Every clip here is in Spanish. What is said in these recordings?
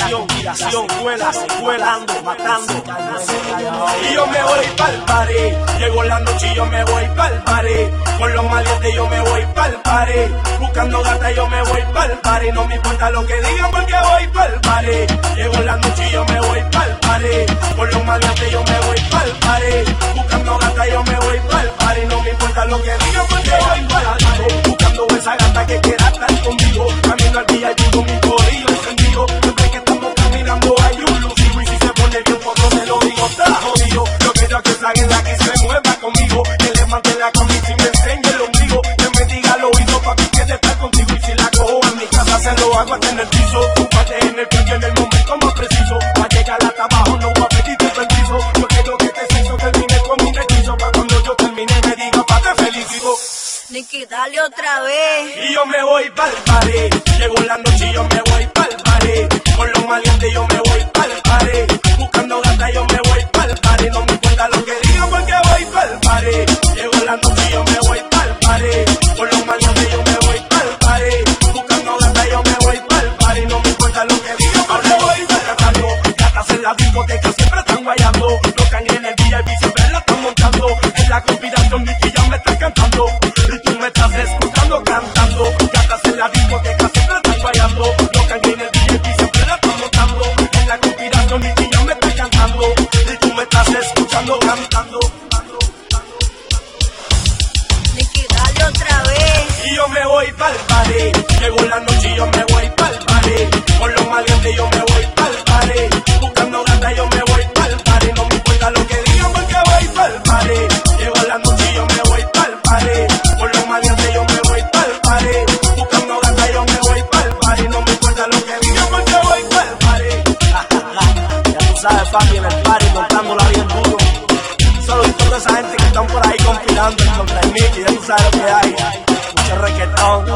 la conspiración, conspiración, secuela, secuelando, matando. Y yo me voy pa'l party, llegó la noche y yo me voy pa'l party. Con los maleantes yo me voy pa'l party, buscando gata yo me voy pa'l party. No me importa lo que digan porque voy pa'l party. Llegó la noche y yo me voy pa'l party, con los maleantes yo me voy pa'l party, buscando gata yo me voy pa'l party. No me importa lo que digan porque voy pa'l party, buscando esa gata que quiera estar conmigo. Camino al día y con hasta en el piso. Pate en el piso en el momento más preciso, para llegar hasta abajo no voy a pedirte permiso, yo quiero que te sexo termine con un hechizo, para cuando yo termine me diga pa' te felicito. Nicky, dale otra vez. Y yo me voy pa'l party. Llegó la noche y yo me voy pa'l escuchando cantando. Gatas en la discoteca siempre están guayando. Tocan en el VIP siempre la están montando. En la conspiración Nicky ya me está cantando. Y tú me estás escuchando cantando. Nicky, dale otra vez. Y yo me voy pa'l party. Llegó la noche y yo me voy en el party montándola bien duro. Solo y toda esa gente que están por ahí conspirando contra el Nicky, ya tú sabes lo que hay. Mucho reggaetón,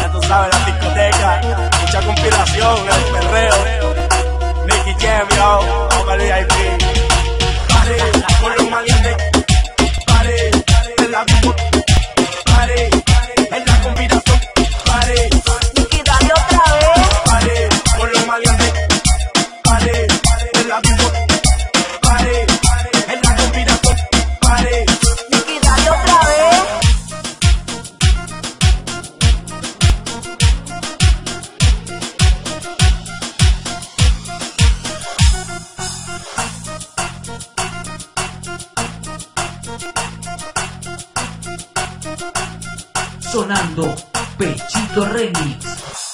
ya tú sabes, la discoteca, mucha conspiración, el perreo. Nicky Jam, yo, al VIP. Sonando Pechito Remix.